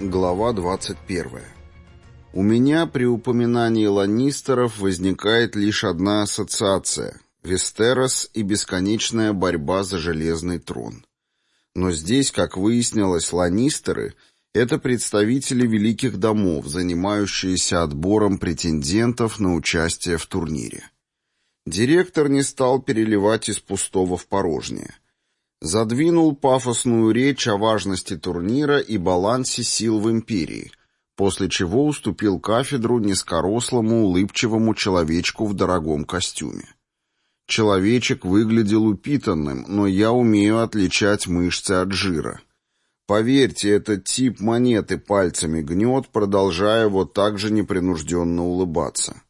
Глава 21. У меня при упоминании Ланнистеров возникает лишь одна ассоциация — Вестерос и бесконечная борьба за железный трон. Но здесь, как выяснилось, Ланнистеры — это представители великих домов, занимающиеся отбором претендентов на участие в турнире. Директор не стал переливать из пустого в порожнее — задвинул пафосную речь о важности турнира и балансе сил в империи, после чего уступил кафедру низкорослому улыбчивому человечку в дорогом костюме. Человечек выглядел упитанным, но я умею отличать мышцы от жира. Поверьте, этот тип монеты пальцами гнет, продолжая вот так же непринужденно улыбаться.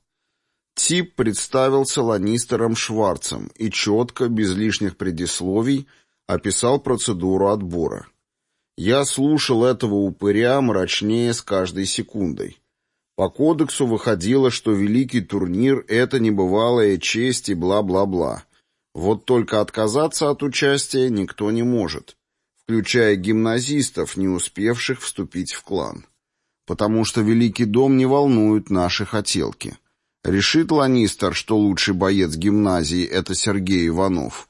Тип представился Ланнистером Шварцем и четко, без лишних предисловий, описал процедуру отбора. Я слушал этого упыря мрачнее с каждой секундой. По кодексу выходило, что великий турнир — это небывалая честь и бла-бла-бла. Вот только отказаться от участия никто не может, включая гимназистов, не успевших вступить в клан. Потому что Великий дом не волнует наши хотелки. Решит Ланистер, что лучший боец гимназии — это Сергей Иванов —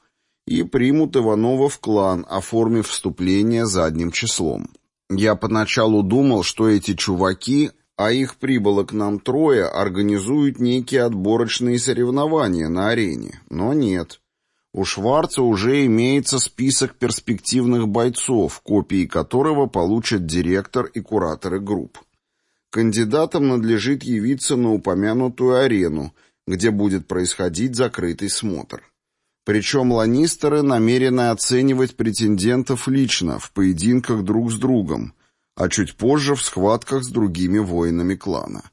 и примут Иванова в клан, оформив вступление задним числом. Я поначалу думал, что эти чуваки, а их прибыло к нам трое, организуют некие отборочные соревнования на арене, но нет. У Шварца уже имеется список перспективных бойцов, копии которого получат директор и кураторы групп. Кандидатам надлежит явиться на упомянутую арену, где будет происходить закрытый смотр. Причем ланнистеры намерены оценивать претендентов лично, в поединках друг с другом, а чуть позже в схватках с другими воинами клана.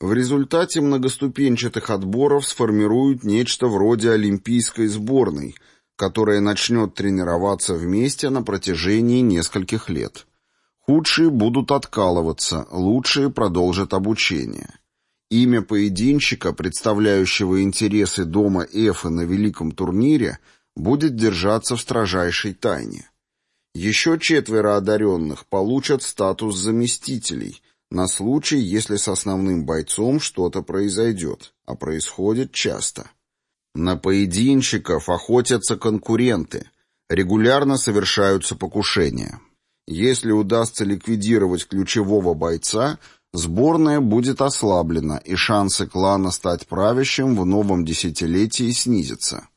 В результате многоступенчатых отборов сформируют нечто вроде олимпийской сборной, которая начнет тренироваться вместе на протяжении нескольких лет. Худшие будут откалываться, лучшие продолжат обучение. Имя поединщика, представляющего интересы дома Эфа на великом турнире, будет держаться в строжайшей тайне. Еще четверо одаренных получат статус заместителей на случай, если с основным бойцом что-то произойдет, а происходит часто. На поединщиков охотятся конкуренты, регулярно совершаются покушения. Если удастся ликвидировать ключевого бойца – Сборная будет ослаблена, и шансы клана стать правящим в новом десятилетии снизятся.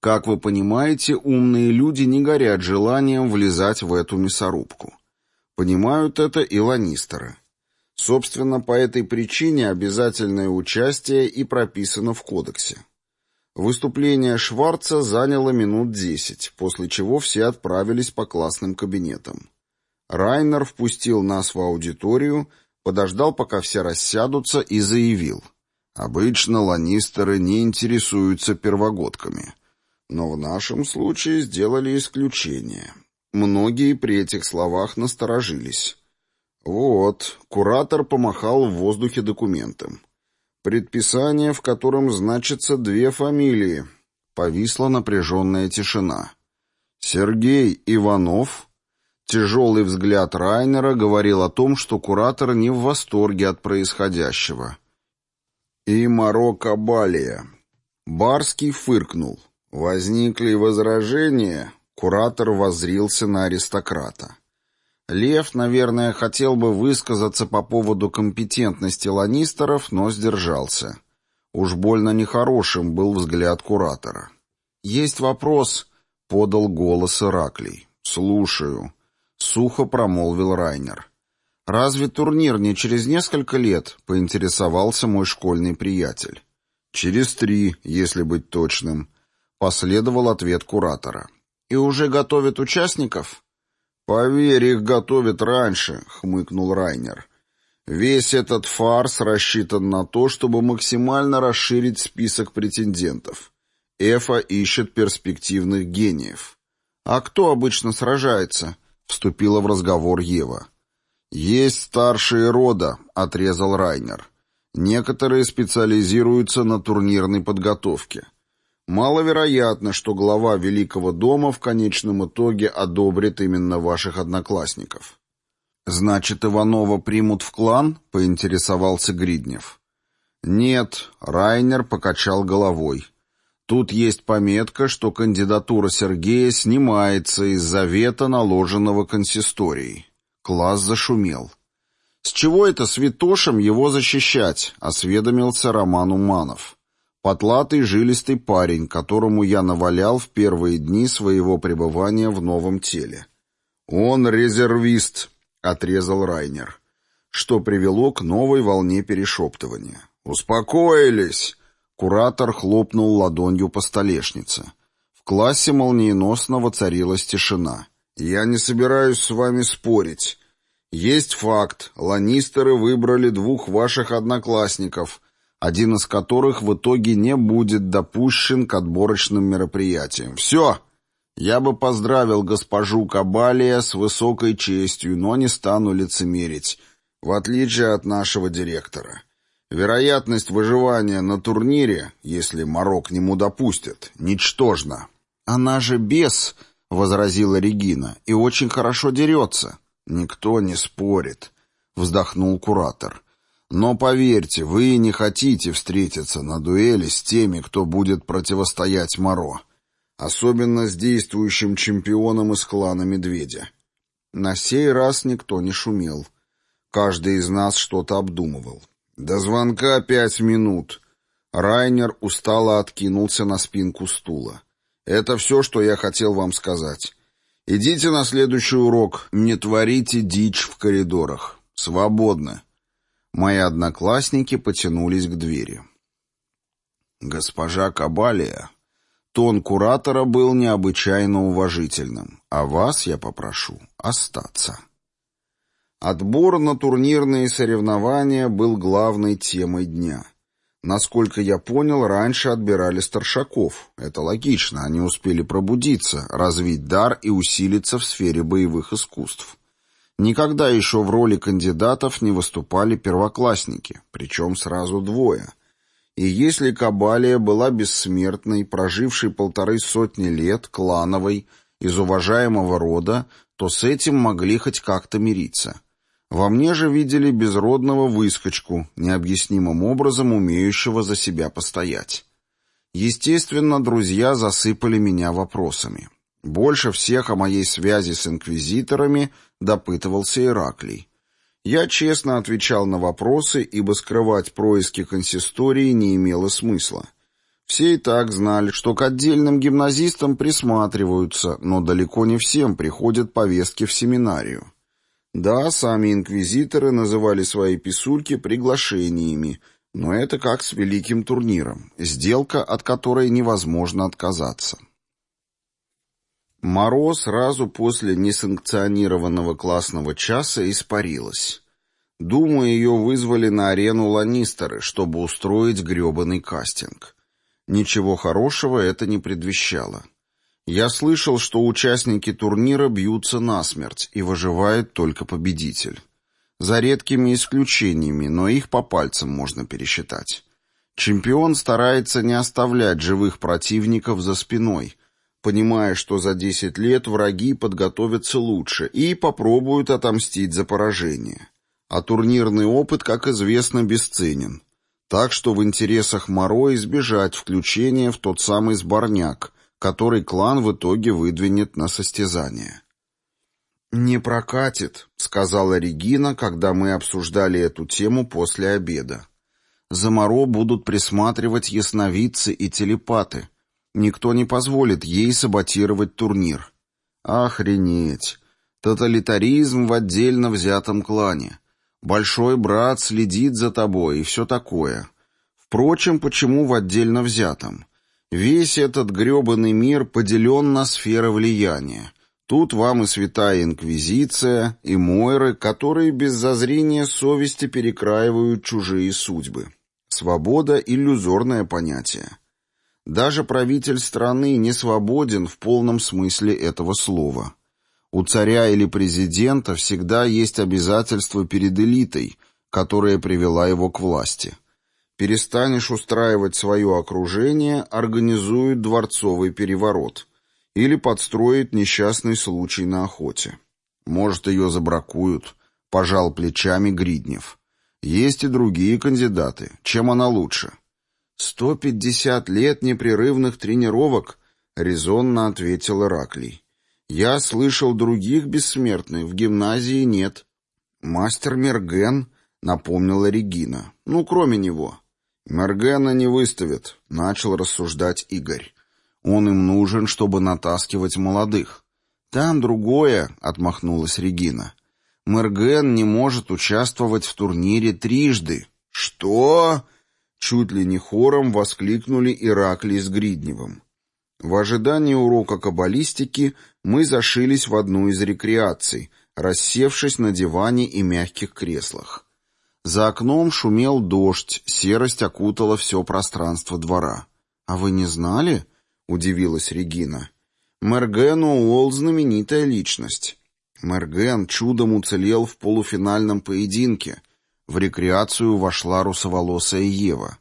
Как вы понимаете, умные люди не горят желанием влезать в эту мясорубку. Понимают это и ланистеры. Собственно, по этой причине обязательное участие и прописано в кодексе. Выступление Шварца заняло минут десять, после чего все отправились по классным кабинетам. Райнер впустил нас в аудиторию подождал, пока все рассядутся, и заявил. Обычно ланнистеры не интересуются первогодками. Но в нашем случае сделали исключение. Многие при этих словах насторожились. Вот, куратор помахал в воздухе документом. Предписание, в котором значится две фамилии. Повисла напряженная тишина. Сергей Иванов Тяжелый взгляд Райнера говорил о том, что куратор не в восторге от происходящего. И Марокко Балия. Барский фыркнул. Возникли возражения, куратор воззрился на аристократа. Лев, наверное, хотел бы высказаться по поводу компетентности ланистеров, но сдержался. Уж больно нехорошим был взгляд куратора. «Есть вопрос», — подал голос Ираклий. «Слушаю», Сухо промолвил Райнер. «Разве турнир не через несколько лет?» — поинтересовался мой школьный приятель. «Через три, если быть точным», — последовал ответ куратора. «И уже готовят участников?» «Поверь, их готовят раньше», — хмыкнул Райнер. «Весь этот фарс рассчитан на то, чтобы максимально расширить список претендентов. Эфа ищет перспективных гениев». «А кто обычно сражается?» Вступила в разговор Ева. «Есть старшие рода», — отрезал Райнер. «Некоторые специализируются на турнирной подготовке. Маловероятно, что глава Великого дома в конечном итоге одобрит именно ваших одноклассников». «Значит, Иванова примут в клан?» — поинтересовался Гриднев. «Нет», — Райнер покачал головой. «Тут есть пометка, что кандидатура Сергея снимается из-за вета, наложенного консисторией». Класс зашумел. «С чего это святошем его защищать?» — осведомился Роман Уманов. Потлатый жилистый парень, которому я навалял в первые дни своего пребывания в новом теле. «Он резервист», — отрезал Райнер, что привело к новой волне перешептывания. «Успокоились!» — куратор хлопнул ладонью по столешнице. В классе молниеносно воцарилась тишина. «Я не собираюсь с вами спорить. Есть факт. Ланнистеры выбрали двух ваших одноклассников, один из которых в итоге не будет допущен к отборочным мероприятиям. Все! Я бы поздравил госпожу Кабалия с высокой честью, но не стану лицемерить, в отличие от нашего директора. Вероятность выживания на турнире, если Моро к нему допустят, ничтожна. «Она же бес», — возразила Регина, — «и очень хорошо дерется». «Никто не спорит», — вздохнул куратор. Но поверьте, вы не хотите встретиться на дуэли с теми, кто будет противостоять Моро. Особенно с действующим чемпионом из клана Медведя. На сей раз никто не шумел. Каждый из нас что-то обдумывал. До звонка пять минут. Райнер устало откинулся на спинку стула. Это все, что я хотел вам сказать. Идите на следующий урок. Не творите дичь в коридорах. Свободно. Мои одноклассники потянулись к двери. Госпожа Кабалия, тон куратора был необычайно уважительным, а вас я попрошу остаться. Отбор на турнирные соревнования был главной темой дня. Насколько я понял, раньше отбирали старшаков. Это логично, они успели пробудиться, развить дар и усилиться в сфере боевых искусств. Никогда еще в роли кандидатов не выступали первоклассники, причем сразу двое. И если Кабалия была бессмертной, прожившей полторы сотни лет, клановой, из уважаемого рода, то с этим могли хоть как-то мириться. Во мне же видели безродного выскочку, необъяснимым образом умеющего за себя постоять. Естественно, друзья засыпали меня вопросами. Больше всех о моей связи с инквизиторами допытывался Ираклий. Я честно отвечал на вопросы, ибо скрывать происки консистории не имело смысла. Все и так знали, что к отдельным гимназистам присматриваются, но далеко не всем приходят повестки в семинарию. Да, сами инквизиторы называли свои писульки приглашениями, но это как с великим турниром, сделка, от которой невозможно отказаться. Моро сразу после несанкционированного классного часа испарилась. Думаю, ее вызвали на арену Ланнистеры, чтобы устроить гребаный кастинг. Ничего хорошего это не предвещало. Я слышал, что участники турнира бьются насмерть, и выживает только победитель. За редкими исключениями, но их по пальцам можно пересчитать. Чемпион старается не оставлять живых противников за спиной – понимая, что за 10 лет враги подготовятся лучше и попробуют отомстить за поражение. А турнирный опыт, как известно, бесценен. Так что в интересах Моро избежать включения в тот самый сборняк, который клан в итоге выдвинет на состязание. «Не прокатит», — сказала Регина, когда мы обсуждали эту тему после обеда. «За Моро будут присматривать ясновидцы и телепаты, Никто не позволит ей саботировать турнир. Охренеть. Тоталитаризм в отдельно взятом клане. Большой брат следит за тобой и все такое. Впрочем, почему в отдельно взятом? Весь этот гребаный мир поделен на сферы влияния. Тут вам и святая инквизиция, и мойры, которые без зазрения совести перекраивают чужие судьбы. Свобода — иллюзорное понятие. Даже правитель страны не свободен в полном смысле этого слова. У царя или президента всегда есть обязательства перед элитой, которая привела его к власти. Перестанешь устраивать свое окружение, организует дворцовый переворот или подстроит несчастный случай на охоте. Может, ее забракуют, пожал плечами Гриднев. Есть и другие кандидаты. Чем она лучше? «Сто пятьдесят лет непрерывных тренировок», — резонно ответил Ираклий. «Я слышал других бессмертных, в гимназии нет». «Мастер Мерген», — напомнила Регина. «Ну, кроме него». «Мергена не выставят», — начал рассуждать Игорь. «Он им нужен, чтобы натаскивать молодых». «Там другое», — отмахнулась Регина. «Мерген не может участвовать в турнире трижды». «Что?» — чуть ли не хором воскликнули Ираклий с Гридневым. В ожидании урока каббалистики мы зашились в одну из рекреаций, рассевшись на диване и мягких креслах. За окном шумел дождь, серость окутала все пространство двора. «А вы не знали?» — удивилась Регина. «Мерген Уолл — знаменитая личность. Мерген чудом уцелел в полуфинальном поединке. В рекреацию вошла русоволосая Ева.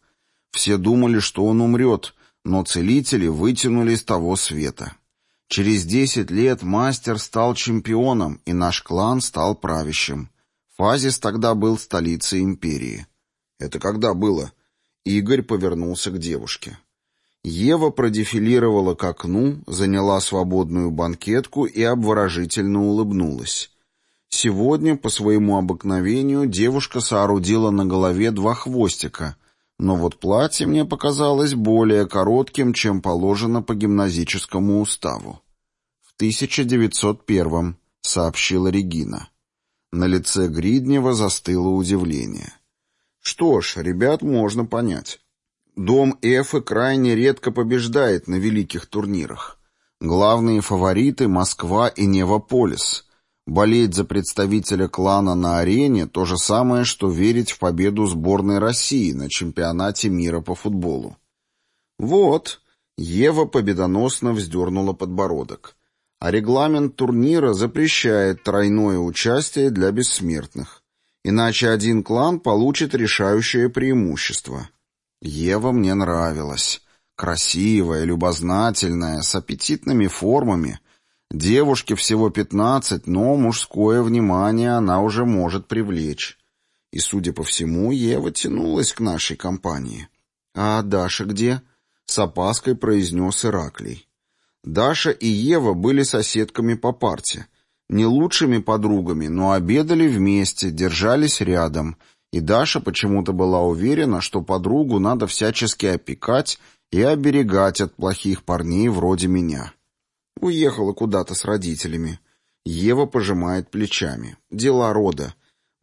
Все думали, что он умрет, но целители вытянули из того света. Через десять лет мастер стал чемпионом, и наш клан стал правящим. Фазис тогда был столицей империи. Это когда было? Игорь повернулся к девушке. Ева продефилировала к окну, заняла свободную банкетку и обворожительно улыбнулась. Сегодня, по своему обыкновению, девушка соорудила на голове два хвостика, но вот платье мне показалось более коротким, чем положено по гимназическому уставу. «В 1901-м», — сообщила Регина. На лице Гриднева застыло удивление. Что ж, ребят можно понять. Дом Эфы крайне редко побеждает на великих турнирах. Главные фавориты — Москва и Невополис. Болеть за представителя клана на арене — то же самое, что верить в победу сборной России на чемпионате мира по футболу. Вот, Ева победоносно вздернула подбородок а регламент турнира запрещает тройное участие для бессмертных. Иначе один клан получит решающее преимущество. Ева мне нравилась. Красивая, любознательная, с аппетитными формами. Девушке всего пятнадцать, но мужское внимание она уже может привлечь. И, судя по всему, Ева тянулась к нашей компании. «А Даша где?» — с опаской произнес Ираклий. Даша и Ева были соседками по парте. Не лучшими подругами, но обедали вместе, держались рядом. И Даша почему-то была уверена, что подругу надо всячески опекать и оберегать от плохих парней вроде меня. Уехала куда-то с родителями. Ева пожимает плечами. Дела рода.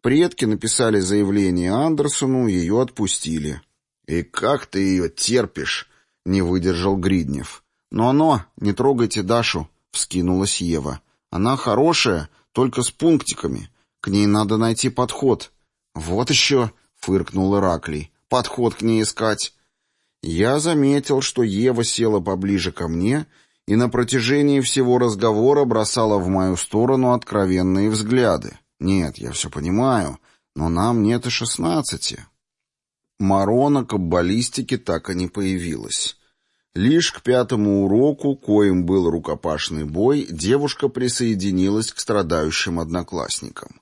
Предки написали заявление Андерсону, ее отпустили. «И как ты ее терпишь?» — не выдержал Гриднев. «Но-но, не трогайте Дашу», — вскинулась Ева. «Она хорошая, только с пунктиками. К ней надо найти подход». «Вот еще», — фыркнул Ираклий, — «подход к ней искать». Я заметил, что Ева села поближе ко мне и на протяжении всего разговора бросала в мою сторону откровенные взгляды. «Нет, я все понимаю, но нам нет и шестнадцати». Марона каббалистики так и не появилась. Лишь к пятому уроку, коим был рукопашный бой, девушка присоединилась к страдающим одноклассникам.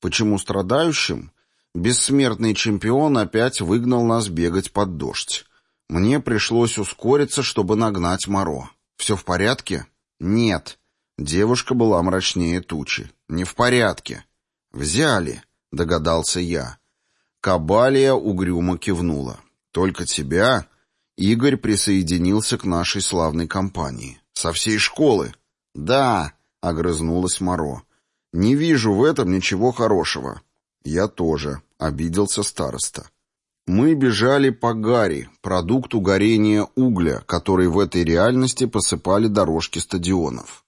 Почему страдающим? Бессмертный чемпион опять выгнал нас бегать под дождь. Мне пришлось ускориться, чтобы нагнать Моро. «Все в порядке?» «Нет». Девушка была мрачнее тучи. «Не в порядке». «Взяли», — догадался я. Кабалия угрюмо кивнула. «Только тебя?» Игорь присоединился к нашей славной компании. «Со всей школы?» «Да», — огрызнулась Моро. «Не вижу в этом ничего хорошего». «Я тоже», — обиделся староста. Мы бежали по гари, продукту горения угля, который в этой реальности посыпали дорожки стадионов.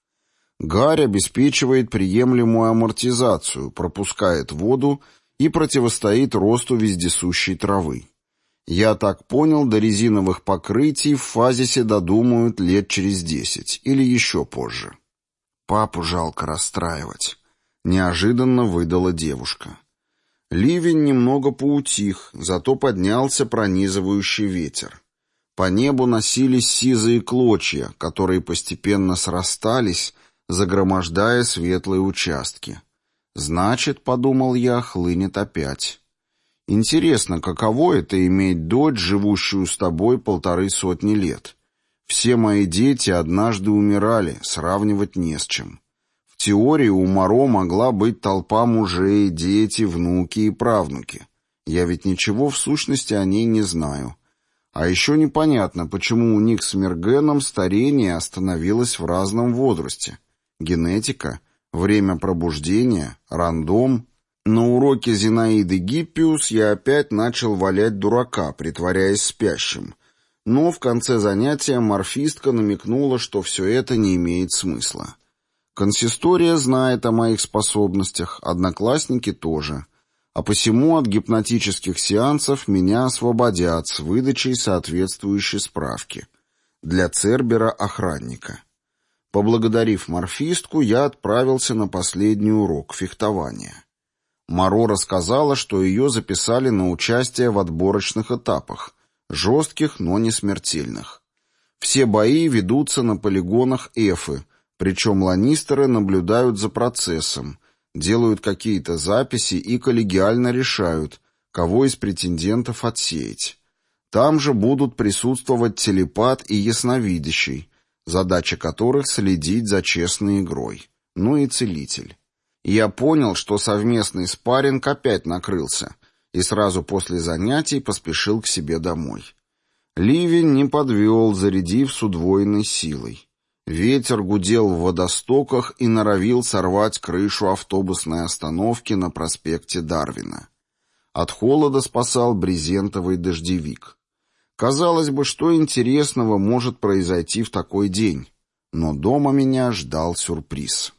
Гарь обеспечивает приемлемую амортизацию, пропускает воду и противостоит росту вездесущей травы. Я так понял, до резиновых покрытий в фазисе додумают лет через десять или еще позже. Папу жалко расстраивать. Неожиданно выдала девушка. Ливень немного поутих, зато поднялся пронизывающий ветер. По небу носились сизые клочья, которые постепенно срастались, загромождая светлые участки. Значит, подумал я, хлынет опять. Интересно, каково это иметь дочь, живущую с тобой полторы сотни лет? Все мои дети однажды умирали, сравнивать не с чем. В теории у Моро могла быть толпа мужей, дети, внуки и правнуки. Я ведь ничего в сущности о ней не знаю. А еще непонятно, почему у них с Мергеном старение остановилось в разном возрасте. Генетика — Время пробуждения, рандом. На уроке Зинаиды Гиппиус я опять начал валять дурака, притворяясь спящим. Но в конце занятия морфистка намекнула, что все это не имеет смысла. Консистория знает о моих способностях, одноклассники тоже. А посему от гипнотических сеансов меня освободят с выдачей соответствующей справки. Для Цербера-охранника. Поблагодарив морфистку, я отправился на последний урок фехтования. Маро рассказала, что ее записали на участие в отборочных этапах, жестких, но не смертельных. Все бои ведутся на полигонах Эфы, причем ланнистеры наблюдают за процессом, делают какие-то записи и коллегиально решают, кого из претендентов отсеять. Там же будут присутствовать телепат и ясновидящий, задача которых следить за честной игрой. Ну и целитель. Я понял, что совместный спарринг опять накрылся, и сразу после занятий поспешил к себе домой. Ливень не подвел, зарядив с удвоенной силой. Ветер гудел в водостоках и норовил сорвать крышу автобусной остановки на проспекте Дарвина. От холода спасал брезентовый дождевик. Казалось бы, что интересного может произойти в такой день, но дома меня ждал сюрприз.